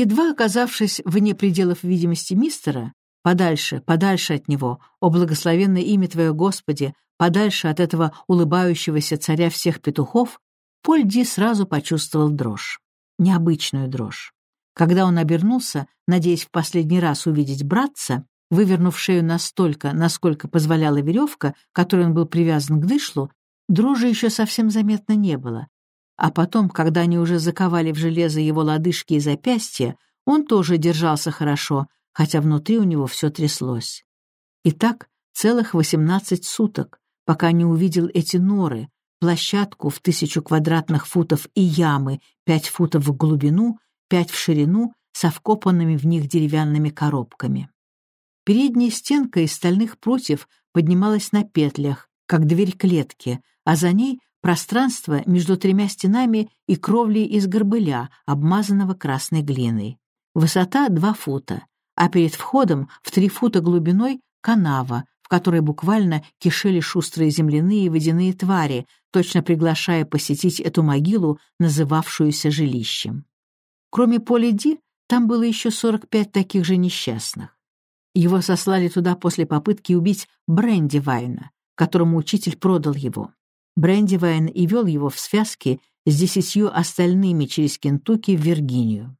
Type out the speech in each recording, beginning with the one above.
Едва оказавшись вне пределов видимости мистера, подальше, подальше от него, о благословенное имя Твое Господи, подальше от этого улыбающегося царя всех петухов, Поль Ди сразу почувствовал дрожь. Необычную дрожь. Когда он обернулся, надеясь в последний раз увидеть братца, вывернув шею настолько, насколько позволяла веревка, которой он был привязан к дышлу, дрожи еще совсем заметно не было. А потом, когда они уже заковали в железо его лодыжки и запястья, он тоже держался хорошо, хотя внутри у него все тряслось. И так целых восемнадцать суток, пока не увидел эти норы, площадку в тысячу квадратных футов и ямы, пять футов в глубину, пять в ширину, со вкопанными в них деревянными коробками. Передняя стенка из стальных прутьев поднималась на петлях, как дверь клетки, а за ней пространство между тремя стенами и кровлей из горбыля, обмазанного красной глиной. Высота — два фута, а перед входом в три фута глубиной — канава, которой буквально кишели шустрые земляные и водяные твари, точно приглашая посетить эту могилу, называвшуюся жилищем. Кроме Поли Ди, там было еще 45 таких же несчастных. Его сослали туда после попытки убить Бренди Вайна, которому учитель продал его. Бренди Вайн и вел его в связке с десятью остальными через Кентукки в Виргинию.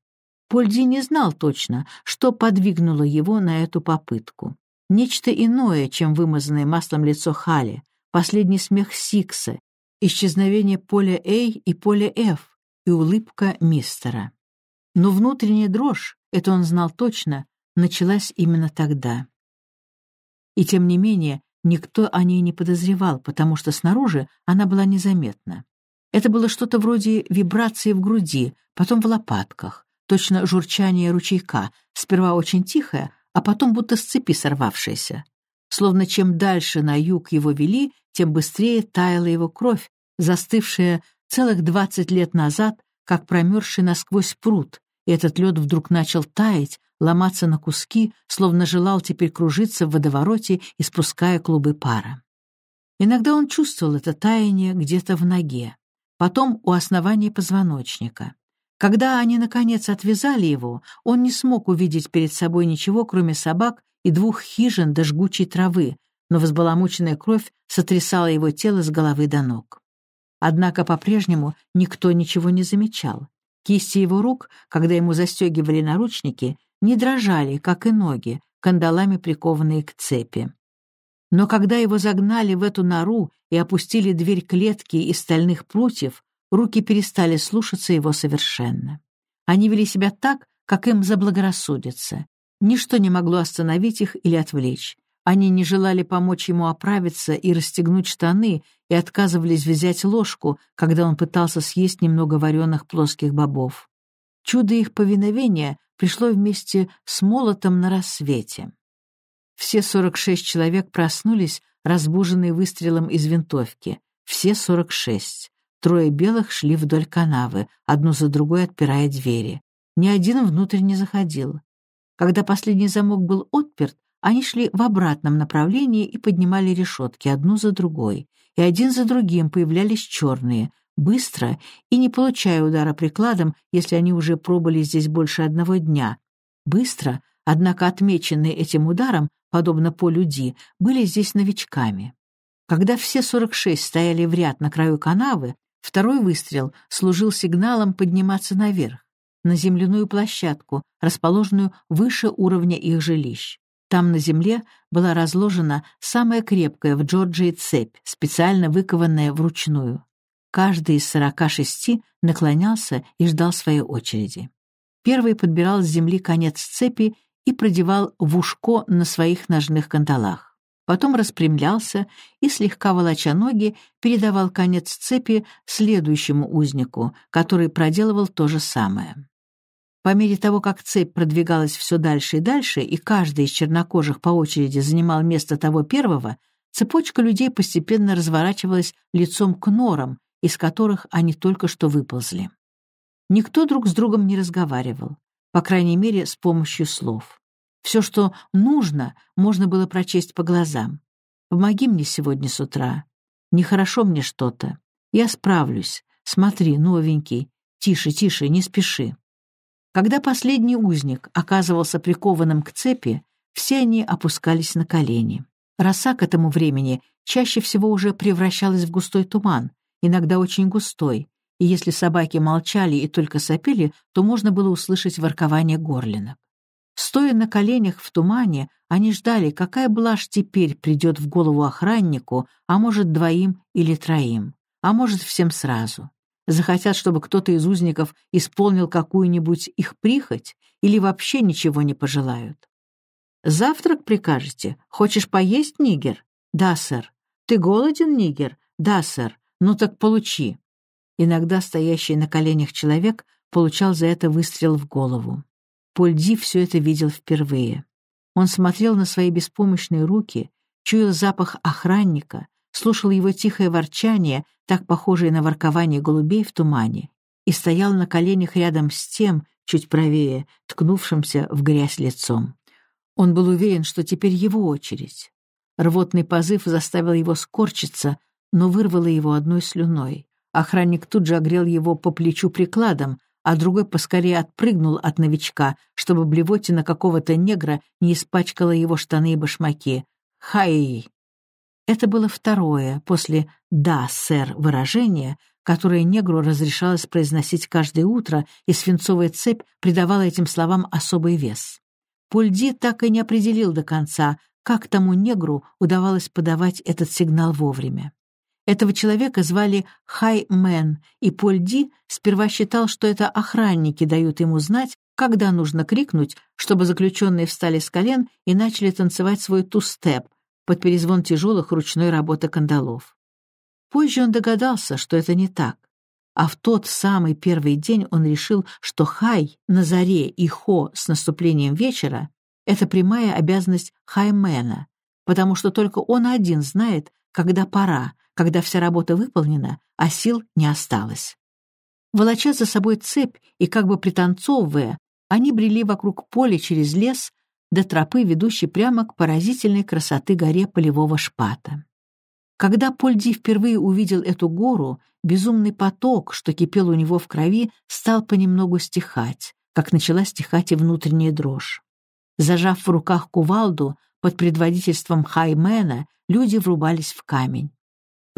Польди не знал точно, что подвигнуло его на эту попытку. Нечто иное, чем вымазанное маслом лицо Хали, последний смех Сикса, исчезновение поля А и поля Ф и улыбка мистера. Но внутренняя дрожь, это он знал точно, началась именно тогда. И тем не менее, никто о ней не подозревал, потому что снаружи она была незаметна. Это было что-то вроде вибрации в груди, потом в лопатках, точно журчание ручейка, сперва очень тихое, а потом будто с цепи сорвавшаяся. Словно чем дальше на юг его вели, тем быстрее таяла его кровь, застывшая целых двадцать лет назад, как промерзший насквозь пруд, и этот лед вдруг начал таять, ломаться на куски, словно желал теперь кружиться в водовороте, испуская клубы пара. Иногда он чувствовал это таяние где-то в ноге, потом у основания позвоночника. Когда они, наконец, отвязали его, он не смог увидеть перед собой ничего, кроме собак и двух хижин до жгучей травы, но взбаламученная кровь сотрясала его тело с головы до ног. Однако по-прежнему никто ничего не замечал. Кисти его рук, когда ему застегивали наручники, не дрожали, как и ноги, кандалами прикованные к цепи. Но когда его загнали в эту нору и опустили дверь клетки из стальных прутьев, руки перестали слушаться его совершенно. Они вели себя так, как им заблагорассудится. Ничто не могло остановить их или отвлечь. Они не желали помочь ему оправиться и расстегнуть штаны и отказывались взять ложку, когда он пытался съесть немного вареных плоских бобов. Чудо их повиновения пришло вместе с молотом на рассвете. Все сорок шесть человек проснулись, разбуженные выстрелом из винтовки. Все сорок шесть. Трое белых шли вдоль канавы, одну за другой отпирая двери. Ни один внутрь не заходил. Когда последний замок был отперт, они шли в обратном направлении и поднимали решетки одну за другой, и один за другим появлялись черные, быстро и не получая удара прикладом, если они уже пробыли здесь больше одного дня. Быстро, однако отмеченные этим ударом, подобно полю Ди, были здесь новичками. Когда все сорок шесть стояли в ряд на краю канавы, Второй выстрел служил сигналом подниматься наверх, на земляную площадку, расположенную выше уровня их жилищ. Там на земле была разложена самая крепкая в Джорджии цепь, специально выкованная вручную. Каждый из сорока шести наклонялся и ждал своей очереди. Первый подбирал с земли конец цепи и продевал в ушко на своих ножных кандалах потом распрямлялся и, слегка волоча ноги, передавал конец цепи следующему узнику, который проделывал то же самое. По мере того, как цепь продвигалась все дальше и дальше, и каждый из чернокожих по очереди занимал место того первого, цепочка людей постепенно разворачивалась лицом к норам, из которых они только что выползли. Никто друг с другом не разговаривал, по крайней мере, с помощью слов. Все, что нужно, можно было прочесть по глазам. Помоги мне сегодня с утра. Нехорошо мне что-то. Я справлюсь. Смотри, новенький. Тише, тише, не спеши. Когда последний узник оказывался прикованным к цепи, все они опускались на колени. Роса к этому времени чаще всего уже превращалась в густой туман, иногда очень густой, и если собаки молчали и только сопели, то можно было услышать воркование горлинок. Стоя на коленях в тумане, они ждали, какая блажь теперь придет в голову охраннику, а может, двоим или троим, а может, всем сразу. Захотят, чтобы кто-то из узников исполнил какую-нибудь их прихоть или вообще ничего не пожелают. «Завтрак прикажете? Хочешь поесть, нигер?» «Да, сэр». «Ты голоден, нигер?» «Да, сэр». «Ну так получи». Иногда стоящий на коленях человек получал за это выстрел в голову. Польди все это видел впервые. Он смотрел на свои беспомощные руки, чуял запах охранника, слушал его тихое ворчание, так похожее на воркование голубей в тумане, и стоял на коленях рядом с тем, чуть правее, ткнувшимся в грязь лицом. Он был уверен, что теперь его очередь. Рвотный позыв заставил его скорчиться, но вырвало его одной слюной. Охранник тут же огрел его по плечу прикладом, а другой поскорее отпрыгнул от новичка, чтобы блевотина какого-то негра не испачкала его штаны и башмаки. «Хай!» Это было второе, после «да, сэр» выражение, которое негру разрешалось произносить каждое утро, и свинцовая цепь придавала этим словам особый вес. Пульди так и не определил до конца, как тому негру удавалось подавать этот сигнал вовремя. Этого человека звали Хай Мэн, и Поль Ди сперва считал, что это охранники дают ему знать, когда нужно крикнуть, чтобы заключенные встали с колен и начали танцевать свой ту-степ под перезвон тяжелых ручной работы кандалов. Позже он догадался, что это не так. А в тот самый первый день он решил, что Хай на заре и Хо с наступлением вечера — это прямая обязанность Хаймена, потому что только он один знает, когда пора, когда вся работа выполнена, а сил не осталось. Волоча за собой цепь и как бы пританцовывая, они брели вокруг поля через лес до тропы, ведущей прямо к поразительной красоты горе полевого шпата. Когда Польди впервые увидел эту гору, безумный поток, что кипел у него в крови, стал понемногу стихать, как начала стихать и внутренняя дрожь. Зажав в руках кувалду, под предводительством Хаймена люди врубались в камень.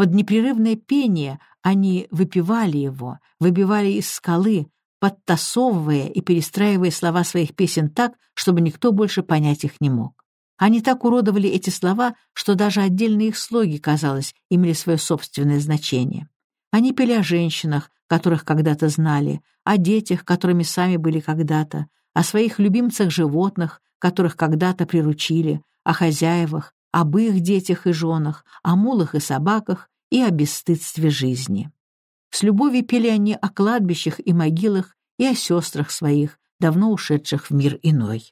Под непрерывное пение они выпивали его, выбивали из скалы, подтасовывая и перестраивая слова своих песен так, чтобы никто больше понять их не мог. Они так уродовали эти слова, что даже отдельные их слоги, казалось, имели свое собственное значение. Они пели о женщинах, которых когда-то знали, о детях, которыми сами были когда-то, о своих любимцах животных, которых когда-то приручили, о хозяевах, об их детях и женах, о мулах и собаках и о бесстыдстве жизни. С любовью пели они о кладбищах и могилах и о сестрах своих, давно ушедших в мир иной.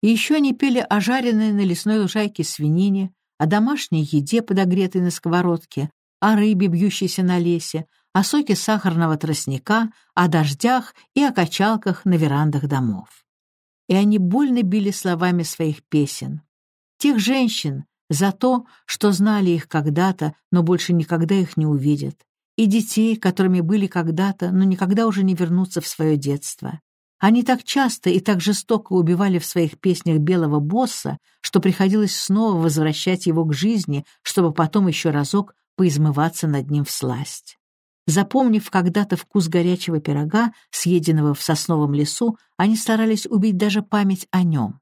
И еще они пели о жареной на лесной лужайке свинине, о домашней еде, подогретой на сковородке, о рыбе, бьющейся на лесе, о соке сахарного тростника, о дождях и о качалках на верандах домов. И они больно били словами своих песен. Тех женщин, за то, что знали их когда-то, но больше никогда их не увидят, и детей, которыми были когда-то, но никогда уже не вернутся в свое детство. Они так часто и так жестоко убивали в своих песнях белого босса, что приходилось снова возвращать его к жизни, чтобы потом еще разок поизмываться над ним в сласть. Запомнив когда-то вкус горячего пирога, съеденного в сосновом лесу, они старались убить даже память о нем.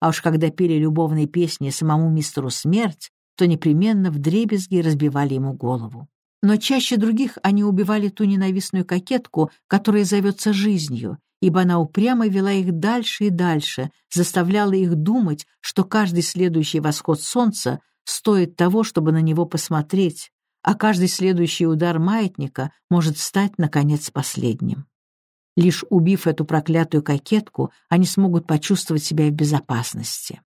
А уж когда пели любовные песни самому мистеру Смерть, то непременно вдребезги разбивали ему голову. Но чаще других они убивали ту ненавистную кокетку, которая зовется жизнью, ибо она упрямо вела их дальше и дальше, заставляла их думать, что каждый следующий восход солнца стоит того, чтобы на него посмотреть, а каждый следующий удар маятника может стать, наконец, последним. Лишь убив эту проклятую кокетку, они смогут почувствовать себя в безопасности.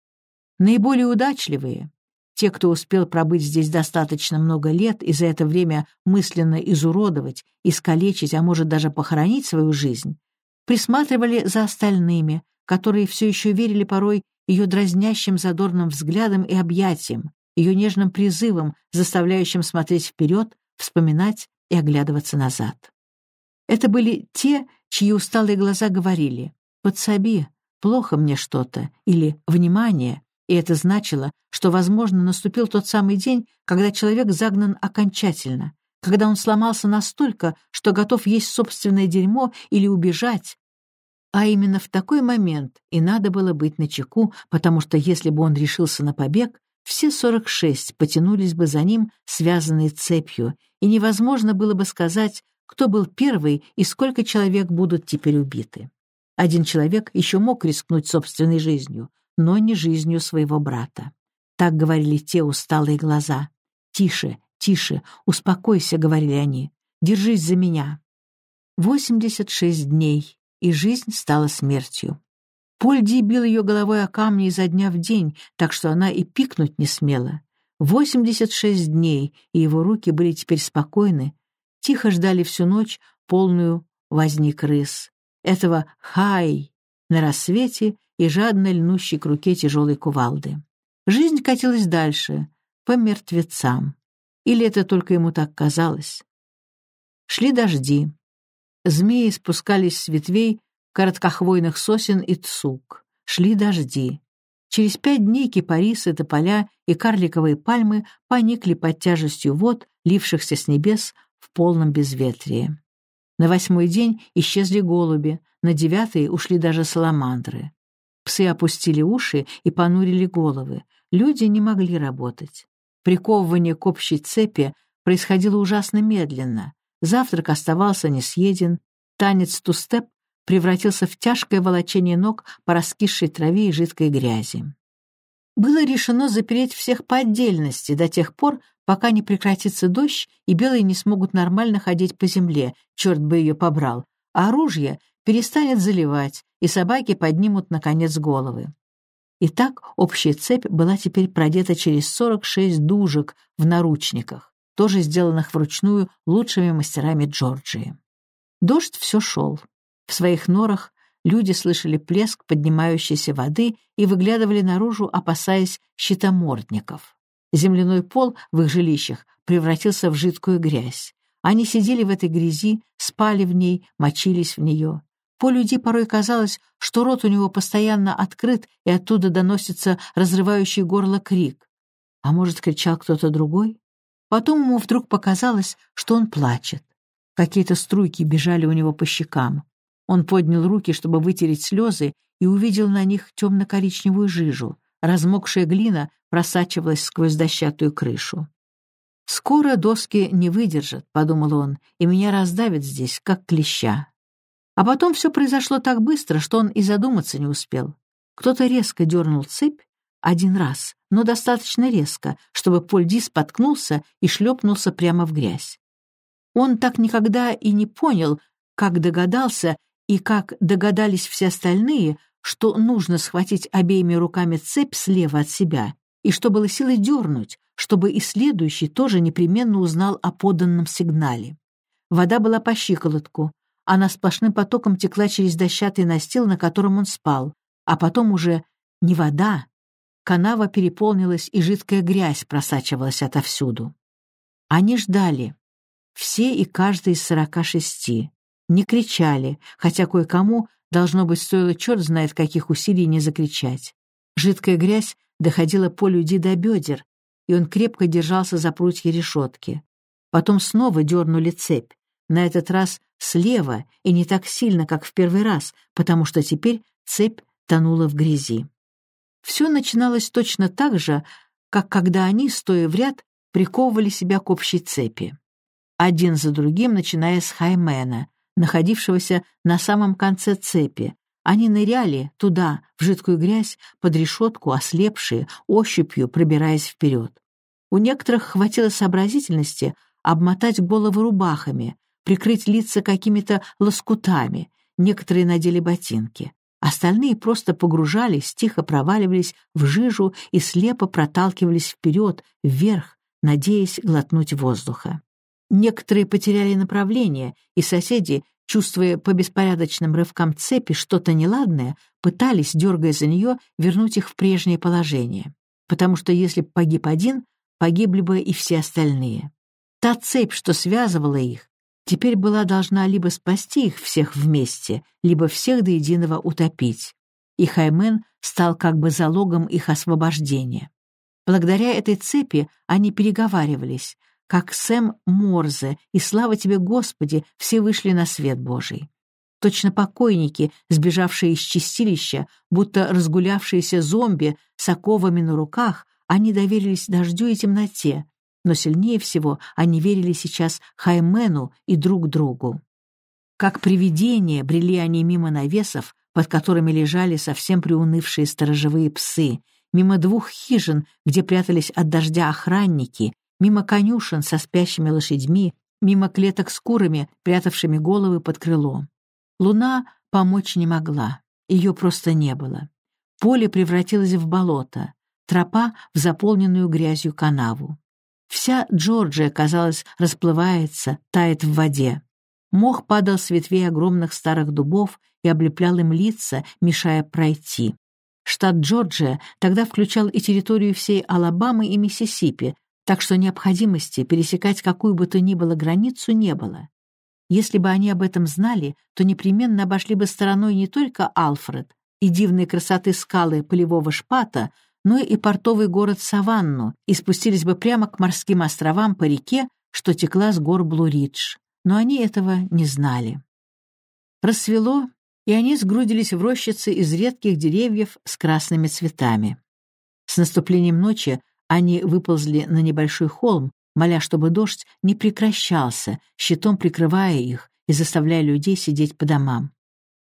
Наиболее удачливые, те, кто успел пробыть здесь достаточно много лет и за это время мысленно изуродовать, искалечить, а может даже похоронить свою жизнь, присматривали за остальными, которые все еще верили порой ее дразнящим задорным взглядом и объятием, ее нежным призывом, заставляющим смотреть вперед, вспоминать и оглядываться назад. Это были те, чьи усталые глаза говорили «Подсоби, плохо мне что-то» или «внимание», и это значило, что, возможно, наступил тот самый день, когда человек загнан окончательно, когда он сломался настолько, что готов есть собственное дерьмо или убежать. А именно в такой момент и надо было быть начеку, потому что если бы он решился на побег, все 46 потянулись бы за ним, связанные цепью, и невозможно было бы сказать, кто был первый и сколько человек будут теперь убиты. Один человек еще мог рискнуть собственной жизнью, но не жизнью своего брата. Так говорили те усталые глаза. «Тише, тише, успокойся», — говорили они. «Держись за меня». Восемьдесят шесть дней, и жизнь стала смертью. Польди бил ее головой о камни изо дня в день, так что она и пикнуть не смела. Восемьдесят шесть дней, и его руки были теперь спокойны, тихо ждали всю ночь полную возни крыс. Этого «хай» на рассвете и жадно льнущей к руке тяжелой кувалды. Жизнь катилась дальше, по мертвецам. Или это только ему так казалось? Шли дожди. Змеи спускались с ветвей короткохвойных сосен и цук. Шли дожди. Через пять дней кипарисы, тополя и карликовые пальмы поникли под тяжестью вод, лившихся с небес в полном безветрии. На восьмой день исчезли голуби, на девятый ушли даже саламандры. Псы опустили уши и понурили головы. Люди не могли работать. Приковывание к общей цепи происходило ужасно медленно. Завтрак оставался несъеден, танец тустеп превратился в тяжкое волочение ног по раскисшей траве и жидкой грязи. Было решено запереть всех по отдельности до тех пор, пока не прекратится дождь и белые не смогут нормально ходить по земле, черт бы ее побрал, а оружие перестанет заливать, и собаки поднимут, наконец, головы. Итак, общая цепь была теперь продета через 46 дужек в наручниках, тоже сделанных вручную лучшими мастерами Джорджии. Дождь все шел. В своих норах люди слышали плеск поднимающейся воды и выглядывали наружу, опасаясь щитомордников. Земляной пол в их жилищах превратился в жидкую грязь. Они сидели в этой грязи, спали в ней, мочились в нее. Полюди порой казалось, что рот у него постоянно открыт, и оттуда доносится разрывающий горло крик. А может, кричал кто-то другой? Потом ему вдруг показалось, что он плачет. Какие-то струйки бежали у него по щекам. Он поднял руки, чтобы вытереть слезы, и увидел на них темно-коричневую жижу. Размокшая глина просачивалась сквозь дощатую крышу. «Скоро доски не выдержат», — подумал он, — «и меня раздавят здесь, как клеща». А потом все произошло так быстро, что он и задуматься не успел. Кто-то резко дернул цепь один раз, но достаточно резко, чтобы Польди споткнулся и шлепнулся прямо в грязь. Он так никогда и не понял, как догадался и как догадались все остальные, что нужно схватить обеими руками цепь слева от себя, и что было силой дернуть, чтобы и следующий тоже непременно узнал о поданном сигнале. Вода была по щиколотку, она сплошным потоком текла через дощатый настил, на котором он спал, а потом уже не вода. Канава переполнилась, и жидкая грязь просачивалась отовсюду. Они ждали. Все и каждый из сорока шести. Не кричали, хотя кое-кому, должно быть, стоило черт знает каких усилий не закричать. Жидкая грязь доходила по люди до бедер, и он крепко держался за прутья решетки. Потом снова дернули цепь на этот раз слева и не так сильно, как в первый раз, потому что теперь цепь тонула в грязи. Все начиналось точно так же, как когда они, стоя в ряд, приковывали себя к общей цепи. Один за другим, начиная с Хаймена, находившегося на самом конце цепи. Они ныряли туда, в жидкую грязь, под решетку, ослепшие, ощупью пробираясь вперед. У некоторых хватило сообразительности обмотать головы рубахами, прикрыть лица какими-то лоскутами, некоторые надели ботинки. Остальные просто погружались, тихо проваливались в жижу и слепо проталкивались вперед, вверх, надеясь глотнуть воздуха. Некоторые потеряли направление, и соседи, чувствуя по беспорядочным рывкам цепи что-то неладное, пытались, дергая за нее, вернуть их в прежнее положение. Потому что если б погиб один, погибли бы и все остальные. Та цепь, что связывала их, теперь была должна либо спасти их всех вместе, либо всех до единого утопить. И Хаймен стал как бы залогом их освобождения. Благодаря этой цепи они переговаривались, как Сэм Морзе, и слава тебе, Господи, все вышли на свет Божий. Точно покойники, сбежавшие из чистилища, будто разгулявшиеся зомби с оковами на руках, они доверились дождю и темноте, но сильнее всего они верили сейчас Хаймену и друг другу. Как привидения брели они мимо навесов, под которыми лежали совсем приунывшие сторожевые псы, мимо двух хижин, где прятались от дождя охранники, мимо конюшен со спящими лошадьми, мимо клеток с курами, прятавшими головы под крыло. Луна помочь не могла, ее просто не было. Поле превратилось в болото, тропа — в заполненную грязью канаву. Вся Джорджия, казалось, расплывается, тает в воде. Мох падал с ветвей огромных старых дубов и облеплял им лица, мешая пройти. Штат Джорджия тогда включал и территорию всей Алабамы и Миссисипи, так что необходимости пересекать какую бы то ни было границу не было. Если бы они об этом знали, то непременно обошли бы стороной не только Алфред и дивной красоты скалы полевого шпата, но и портовый город Саванну и спустились бы прямо к морским островам по реке, что текла с гор Блуридж. Но они этого не знали. Рассвело, и они сгрудились в рощице из редких деревьев с красными цветами. С наступлением ночи они выползли на небольшой холм, моля, чтобы дождь не прекращался, щитом прикрывая их и заставляя людей сидеть по домам.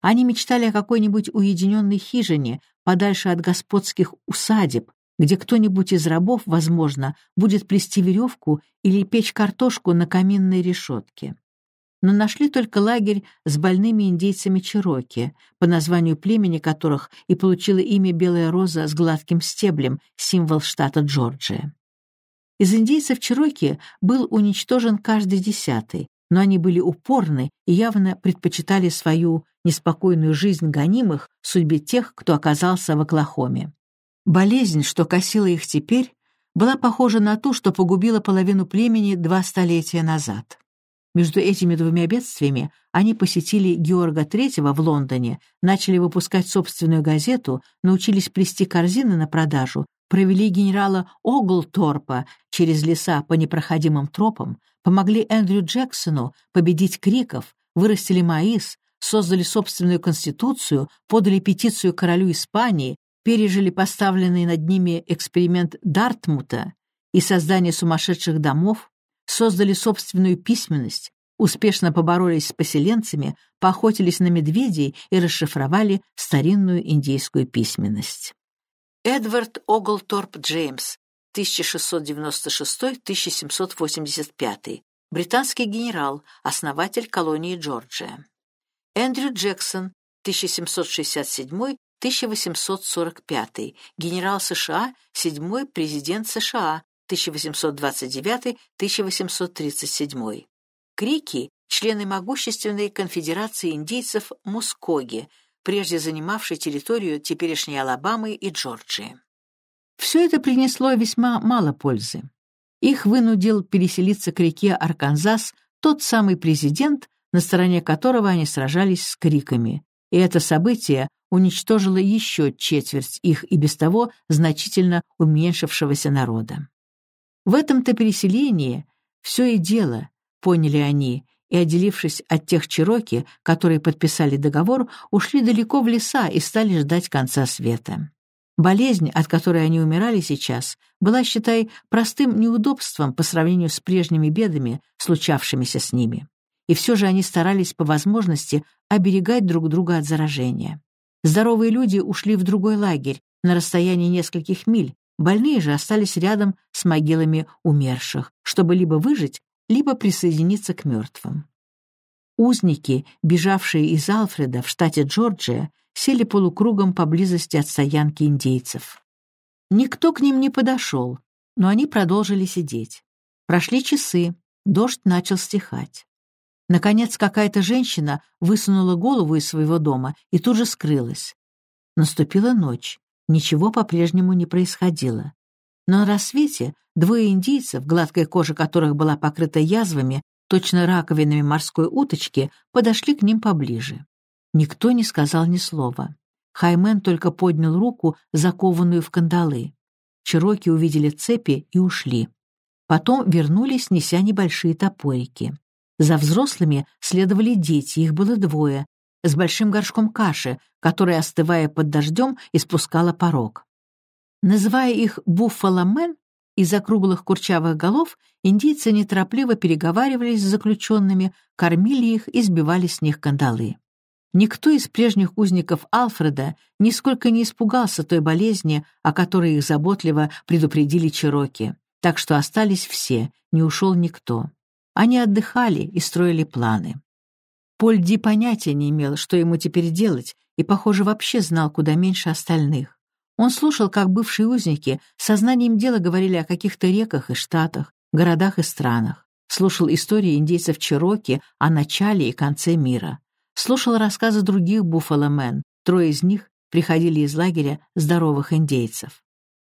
Они мечтали о какой-нибудь уединенной хижине, подальше от господских усадеб, где кто-нибудь из рабов, возможно, будет плести веревку или печь картошку на каминной решетке но нашли только лагерь с больными индейцами Чироки, по названию племени которых и получила имя Белая роза с гладким стеблем, символ штата Джорджия. Из индейцев Чироки был уничтожен каждый десятый, но они были упорны и явно предпочитали свою неспокойную жизнь гонимых судьбе тех, кто оказался в Оклахоме. Болезнь, что косила их теперь, была похожа на ту, что погубила половину племени два столетия назад. Между этими двумя бедствиями они посетили Георга III в Лондоне, начали выпускать собственную газету, научились плести корзины на продажу, провели генерала Оглторпа через леса по непроходимым тропам, помогли Эндрю Джексону победить криков, вырастили маис, создали собственную конституцию, подали петицию королю Испании, пережили поставленный над ними эксперимент Дартмута и создание сумасшедших домов, создали собственную письменность, успешно поборолись с поселенцами, поохотились на медведей и расшифровали старинную индейскую письменность. Эдвард Оглторп Джеймс, 1696-1785, британский генерал, основатель колонии Джорджия. Эндрю Джексон, 1767-1845, генерал США, седьмой президент США, 1829-1837. Крики — члены могущественной конфедерации индейцев Мускоги, прежде занимавшей территорию теперешней Алабамы и Джорджии. Все это принесло весьма мало пользы. Их вынудил переселиться к реке Арканзас тот самый президент, на стороне которого они сражались с криками, и это событие уничтожило еще четверть их и без того значительно уменьшившегося народа. В этом-то переселении все и дело, поняли они, и, отделившись от тех чероки, которые подписали договор, ушли далеко в леса и стали ждать конца света. Болезнь, от которой они умирали сейчас, была, считай, простым неудобством по сравнению с прежними бедами, случавшимися с ними. И все же они старались по возможности оберегать друг друга от заражения. Здоровые люди ушли в другой лагерь, на расстоянии нескольких миль, Больные же остались рядом с могилами умерших, чтобы либо выжить, либо присоединиться к мертвым. Узники, бежавшие из Алфреда в штате Джорджия, сели полукругом поблизости от стоянки индейцев. Никто к ним не подошел, но они продолжили сидеть. Прошли часы, дождь начал стихать. Наконец какая-то женщина высунула голову из своего дома и тут же скрылась. Наступила ночь. Ничего по-прежнему не происходило. Но на рассвете двое индийцев, гладкая кожа которых была покрыта язвами, точно раковинами морской уточки, подошли к ним поближе. Никто не сказал ни слова. Хаймен только поднял руку, закованную в кандалы. Чироки увидели цепи и ушли. Потом вернулись, неся небольшие топорики. За взрослыми следовали дети, их было двое, с большим горшком каши, которая, остывая под дождем, испускала порог. Называя их «буффало-мен», из-за круглых курчавых голов индейцы неторопливо переговаривались с заключенными, кормили их и сбивали с них кандалы. Никто из прежних узников Алфреда нисколько не испугался той болезни, о которой их заботливо предупредили Чироки, так что остались все, не ушел никто. Они отдыхали и строили планы. Поль понятия не имел, что ему теперь делать, и, похоже, вообще знал куда меньше остальных. Он слушал, как бывшие узники сознанием дела говорили о каких-то реках и штатах, городах и странах. Слушал истории индейцев Чироки о начале и конце мира. Слушал рассказы других буффало-мен, трое из них приходили из лагеря здоровых индейцев.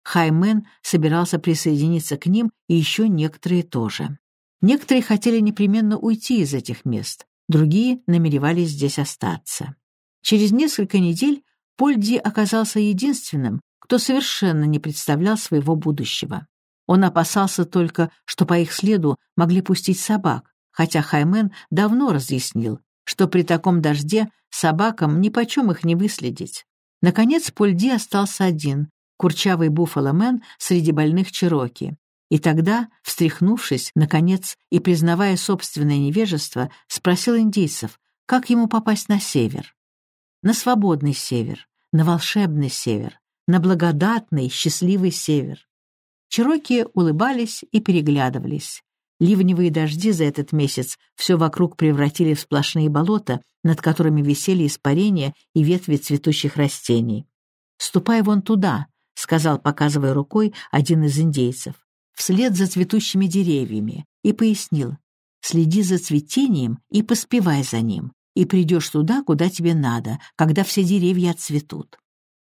Хаймен собирался присоединиться к ним, и еще некоторые тоже. Некоторые хотели непременно уйти из этих мест, другие намеревались здесь остаться. Через несколько недель Польди оказался единственным, кто совершенно не представлял своего будущего. Он опасался только, что по их следу могли пустить собак, хотя Хаймен давно разъяснил, что при таком дожде собакам нипочем их не выследить. Наконец Польди остался один, курчавый буффало-мен среди больных Чироки. И тогда, встряхнувшись, наконец, и признавая собственное невежество, спросил индейцев, как ему попасть на север. На свободный север, на волшебный север, на благодатный, счастливый север. Чироки улыбались и переглядывались. Ливневые дожди за этот месяц все вокруг превратили в сплошные болота, над которыми висели испарения и ветви цветущих растений. «Ступай вон туда», — сказал, показывая рукой, один из индейцев, вслед за цветущими деревьями, и пояснил, «Следи за цветением и поспевай за ним и придешь туда, куда тебе надо, когда все деревья отцветут».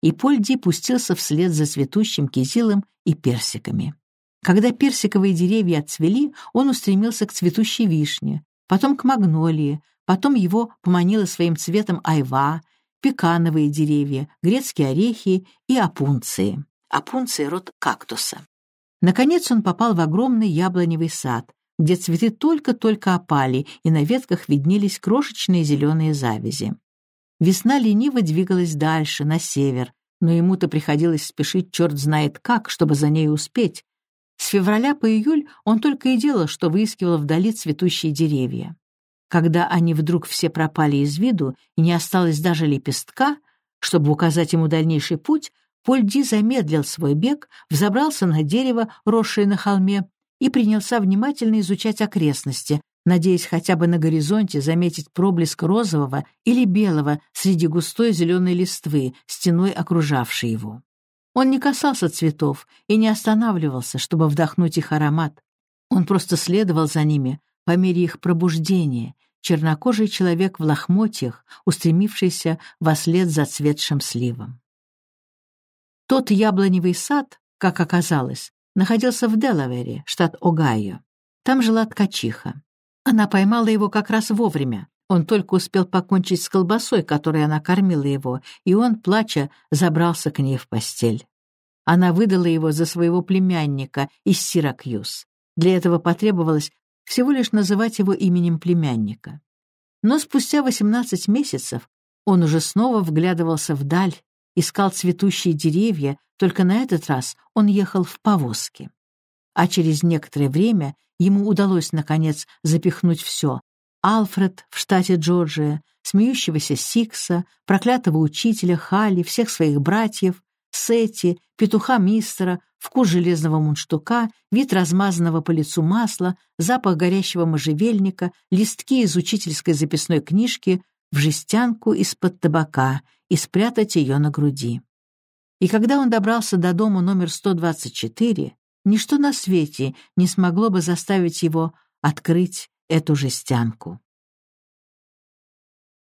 И Польди пустился вслед за цветущим кизилом и персиками. Когда персиковые деревья отцвели, он устремился к цветущей вишне, потом к магнолии, потом его поманила своим цветом айва, пекановые деревья, грецкие орехи и опунции. Опунции — род кактуса. Наконец он попал в огромный яблоневый сад, где цветы только-только опали, и на ветках виднелись крошечные зеленые завязи. Весна лениво двигалась дальше, на север, но ему-то приходилось спешить черт знает как, чтобы за ней успеть. С февраля по июль он только и делал, что выискивал вдали цветущие деревья. Когда они вдруг все пропали из виду и не осталось даже лепестка, чтобы указать ему дальнейший путь, Поль Ди замедлил свой бег, взобрался на дерево, росшее на холме, и принялся внимательно изучать окрестности, надеясь хотя бы на горизонте заметить проблеск розового или белого среди густой зеленой листвы, стеной окружавшей его. Он не касался цветов и не останавливался, чтобы вдохнуть их аромат. Он просто следовал за ними по мере их пробуждения, чернокожий человек в лохмотьях, устремившийся вслед за цветшим сливом. Тот яблоневый сад, как оказалось, находился в Делавере, штат Огайо. Там жила ткачиха. Она поймала его как раз вовремя. Он только успел покончить с колбасой, которой она кормила его, и он, плача, забрался к ней в постель. Она выдала его за своего племянника из Сиракьюз. Для этого потребовалось всего лишь называть его именем племянника. Но спустя 18 месяцев он уже снова вглядывался вдаль, искал цветущие деревья, только на этот раз он ехал в повозке. А через некоторое время ему удалось, наконец, запихнуть все. Алфред в штате Джорджия, смеющегося Сикса, проклятого учителя Хали, всех своих братьев, Сетти, петуха мистера, вкус железного мундштука, вид размазанного по лицу масла, запах горящего можжевельника, листки из учительской записной книжки в жестянку из-под табака и спрятать ее на груди. И когда он добрался до дома номер 124, ничто на свете не смогло бы заставить его открыть эту жестянку.